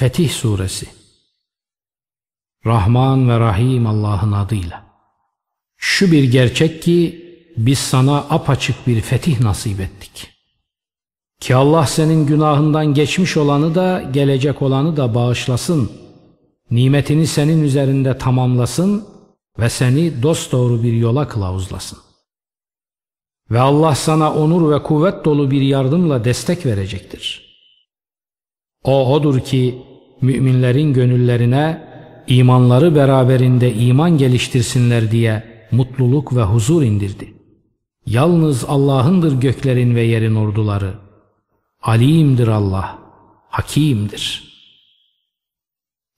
Fetih Suresi Rahman ve Rahim Allah'ın adıyla. Şu bir gerçek ki biz sana apaçık bir fetih nasip ettik. Ki Allah senin günahından geçmiş olanı da gelecek olanı da bağışlasın. Nimetini senin üzerinde tamamlasın ve seni dosdoğru bir yola kılavuzlasın. Ve Allah sana onur ve kuvvet dolu bir yardımla destek verecektir. O odur ki müminlerin gönüllerine imanları beraberinde iman geliştirsinler diye mutluluk ve huzur indirdi. Yalnız Allah'ındır göklerin ve yerin orduları. Alimdir Allah, hakimdir.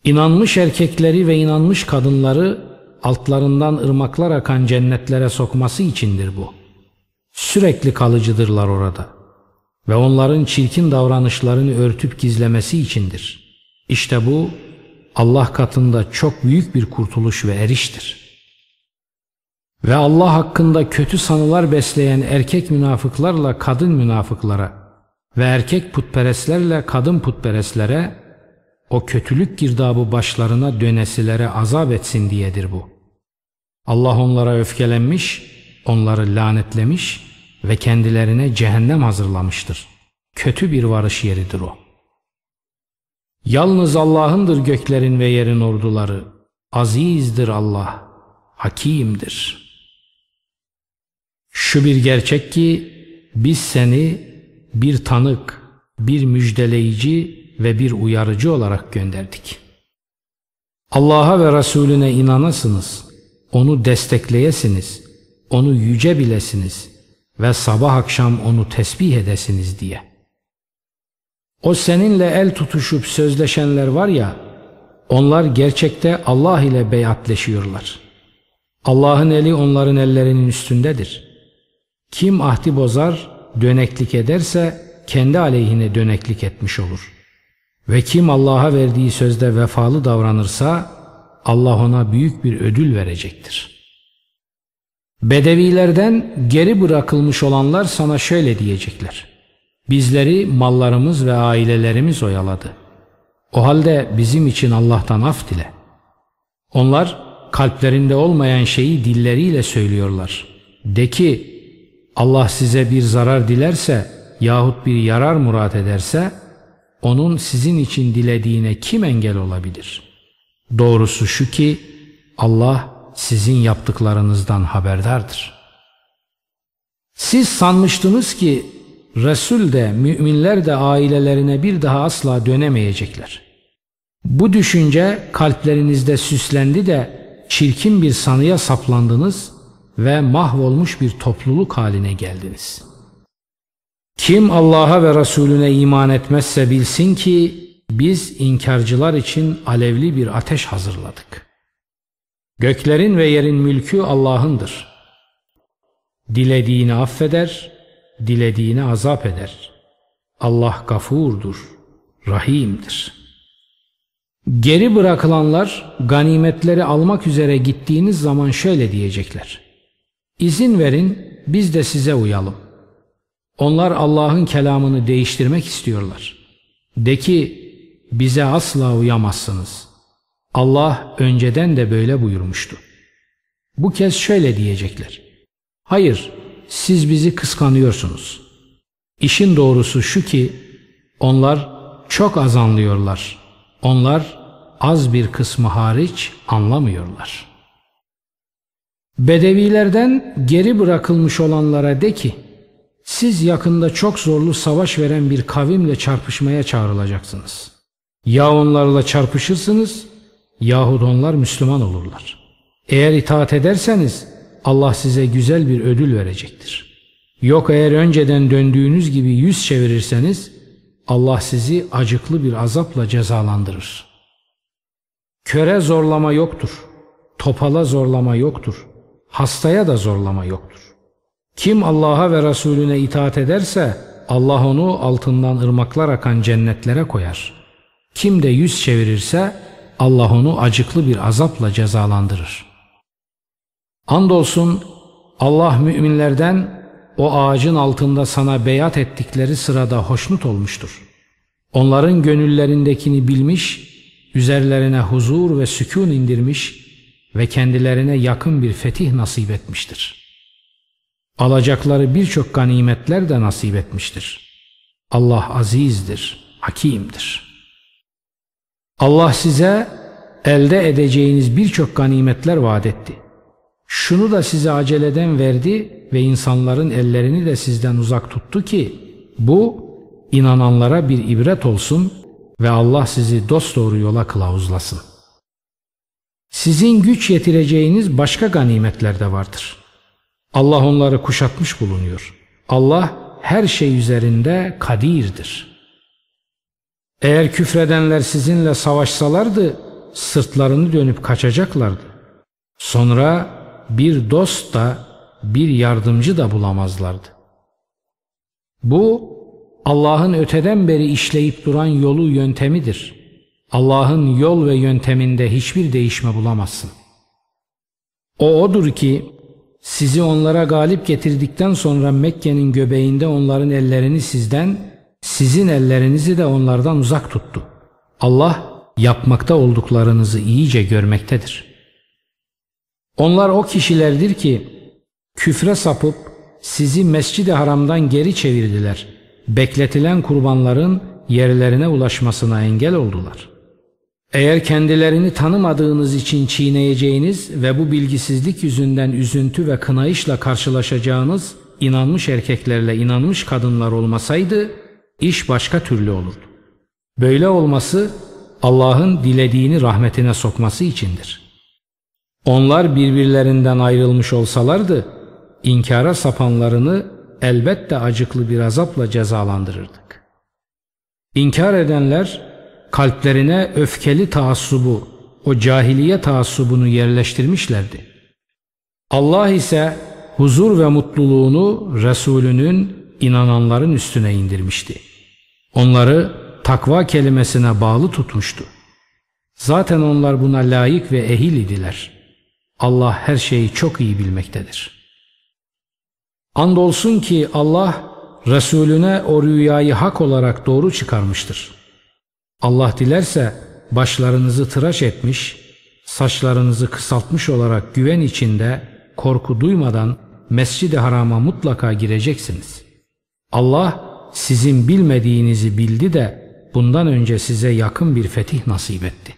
İnanmış erkekleri ve inanmış kadınları altlarından ırmaklar akan cennetlere sokması içindir bu. Sürekli kalıcıdırlar orada ve onların çirkin davranışlarını örtüp gizlemesi içindir. İşte bu Allah katında çok büyük bir kurtuluş ve eriştir. Ve Allah hakkında kötü sanılar besleyen erkek münafıklarla kadın münafıklara ve erkek putperestlerle kadın putperestlere o kötülük girdabı başlarına dönesilere azap etsin diyedir bu. Allah onlara öfkelenmiş, onları lanetlemiş ve kendilerine cehennem hazırlamıştır. Kötü bir varış yeridir o. Yalnız Allah'ındır göklerin ve yerin orduları. Azizdir Allah, hakimdir. Şu bir gerçek ki biz seni bir tanık, bir müjdeleyici ve bir uyarıcı olarak gönderdik. Allah'a ve Resulüne inanasınız, onu destekleyesiniz, onu yüce bilesiniz ve sabah akşam onu tesbih edesiniz diye.'' O seninle el tutuşup sözleşenler var ya, onlar gerçekte Allah ile beyatleşiyorlar. Allah'ın eli onların ellerinin üstündedir. Kim ahdi bozar, döneklik ederse kendi aleyhine döneklik etmiş olur. Ve kim Allah'a verdiği sözde vefalı davranırsa Allah ona büyük bir ödül verecektir. Bedevilerden geri bırakılmış olanlar sana şöyle diyecekler. Bizleri mallarımız ve ailelerimiz oyaladı. O halde bizim için Allah'tan af dile. Onlar kalplerinde olmayan şeyi dilleriyle söylüyorlar. De ki Allah size bir zarar dilerse yahut bir yarar murat ederse onun sizin için dilediğine kim engel olabilir? Doğrusu şu ki Allah sizin yaptıklarınızdan haberdardır. Siz sanmıştınız ki Resul de müminler de ailelerine bir daha asla dönemeyecekler. Bu düşünce kalplerinizde süslendi de çirkin bir sanıya saplandınız ve mahvolmuş bir topluluk haline geldiniz. Kim Allah'a ve Resulüne iman etmezse bilsin ki biz inkarcılar için alevli bir ateş hazırladık. Göklerin ve yerin mülkü Allah'ındır. Dilediğini affeder, dilediğini azap eder. Allah gafurdur, rahimdir. Geri bırakılanlar ganimetleri almak üzere gittiğiniz zaman şöyle diyecekler. İzin verin biz de size uyalım. Onlar Allah'ın kelamını değiştirmek istiyorlar. De ki bize asla uyamazsınız. Allah önceden de böyle buyurmuştu. Bu kez şöyle diyecekler. Hayır siz bizi kıskanıyorsunuz. İşin doğrusu şu ki onlar çok az anlıyorlar. Onlar az bir kısmı hariç anlamıyorlar. Bedevilerden geri bırakılmış olanlara de ki siz yakında çok zorlu savaş veren bir kavimle çarpışmaya çağrılacaksınız. Ya onlarla çarpışırsınız yahut onlar Müslüman olurlar. Eğer itaat ederseniz Allah size güzel bir ödül verecektir. Yok eğer önceden döndüğünüz gibi yüz çevirirseniz Allah sizi acıklı bir azapla cezalandırır. Köre zorlama yoktur. Topala zorlama yoktur. Hastaya da zorlama yoktur. Kim Allah'a ve Resulüne itaat ederse Allah onu altından ırmaklar akan cennetlere koyar. Kim de yüz çevirirse Allah onu acıklı bir azapla cezalandırır.'' Andolsun Allah müminlerden o ağacın altında sana beyat ettikleri sırada hoşnut olmuştur. Onların gönüllerindekini bilmiş, üzerlerine huzur ve sükun indirmiş ve kendilerine yakın bir fetih nasip etmiştir. Alacakları birçok ganimetler de nasip etmiştir. Allah azizdir, hakimdir. Allah size elde edeceğiniz birçok ganimetler vaat etti. Şunu da size aceleden verdi ve insanların ellerini de sizden uzak tuttu ki bu inananlara bir ibret olsun ve Allah sizi dosdoğru yola kılavuzlasın. Sizin güç yetireceğiniz başka ganimetler de vardır. Allah onları kuşatmış bulunuyor. Allah her şey üzerinde kadirdir. Eğer küfredenler sizinle savaşsalardı sırtlarını dönüp kaçacaklardı. Sonra bir dost da bir yardımcı da bulamazlardı. Bu Allah'ın öteden beri işleyip duran yolu yöntemidir. Allah'ın yol ve yönteminde hiçbir değişme bulamazsın. O odur ki sizi onlara galip getirdikten sonra Mekke'nin göbeğinde onların ellerini sizden, sizin ellerinizi de onlardan uzak tuttu. Allah yapmakta olduklarınızı iyice görmektedir. Onlar o kişilerdir ki küfre sapıp sizi mescid-i haramdan geri çevirdiler. Bekletilen kurbanların yerlerine ulaşmasına engel oldular. Eğer kendilerini tanımadığınız için çiğneyeceğiniz ve bu bilgisizlik yüzünden üzüntü ve kınayışla karşılaşacağınız inanmış erkeklerle inanmış kadınlar olmasaydı iş başka türlü olurdu. Böyle olması Allah'ın dilediğini rahmetine sokması içindir. Onlar birbirlerinden ayrılmış olsalardı inkara sapanlarını elbette acıklı bir azapla cezalandırırdık. İnkar edenler kalplerine öfkeli taassubu, o cahiliye taassubunu yerleştirmişlerdi. Allah ise huzur ve mutluluğunu Resulünün inananların üstüne indirmişti. Onları takva kelimesine bağlı tutmuştu. Zaten onlar buna layık ve ehil idiler. Allah her şeyi çok iyi bilmektedir. Andolsun ki Allah Resulüne o rüyayı hak olarak doğru çıkarmıştır. Allah dilerse başlarınızı tıraş etmiş, saçlarınızı kısaltmış olarak güven içinde korku duymadan Mescid-i Haram'a mutlaka gireceksiniz. Allah sizin bilmediğinizi bildi de bundan önce size yakın bir fetih nasip etti.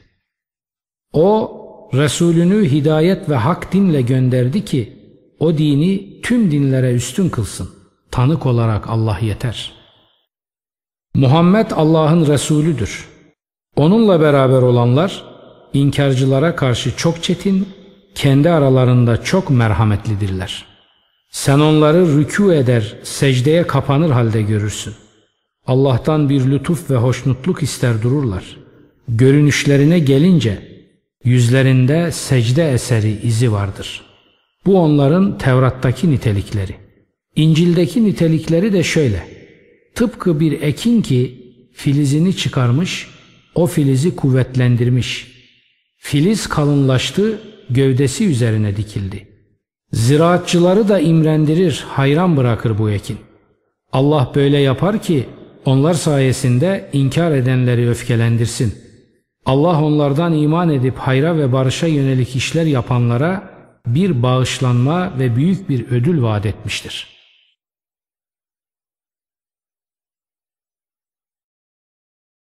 O Resulünü hidayet ve hak dinle gönderdi ki o dini tüm dinlere üstün kılsın. Tanık olarak Allah yeter. Muhammed Allah'ın Resulüdür. Onunla beraber olanlar inkarcılara karşı çok çetin, kendi aralarında çok merhametlidirler. Sen onları rükû eder, secdeye kapanır halde görürsün. Allah'tan bir lütuf ve hoşnutluk ister dururlar. Görünüşlerine gelince yüzlerinde secde eseri izi vardır. Bu onların Tevrat'taki nitelikleri. İncil'deki nitelikleri de şöyle. Tıpkı bir ekin ki filizini çıkarmış, o filizi kuvvetlendirmiş. Filiz kalınlaştı, gövdesi üzerine dikildi. Ziraatçıları da imrendirir, hayran bırakır bu ekin. Allah böyle yapar ki onlar sayesinde inkar edenleri öfkelendirsin. Allah onlardan iman edip hayra ve barışa yönelik işler yapanlara bir bağışlanma ve büyük bir ödül vaat etmiştir.''